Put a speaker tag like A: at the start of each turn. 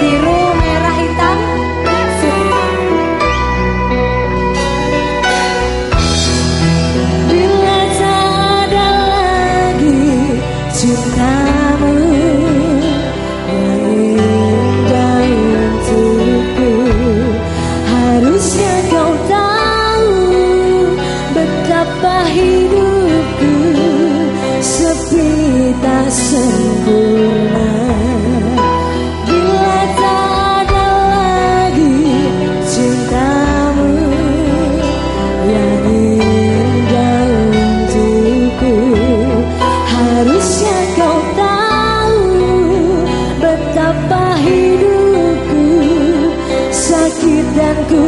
A: hidupku Betapa hidupku sakit dan ku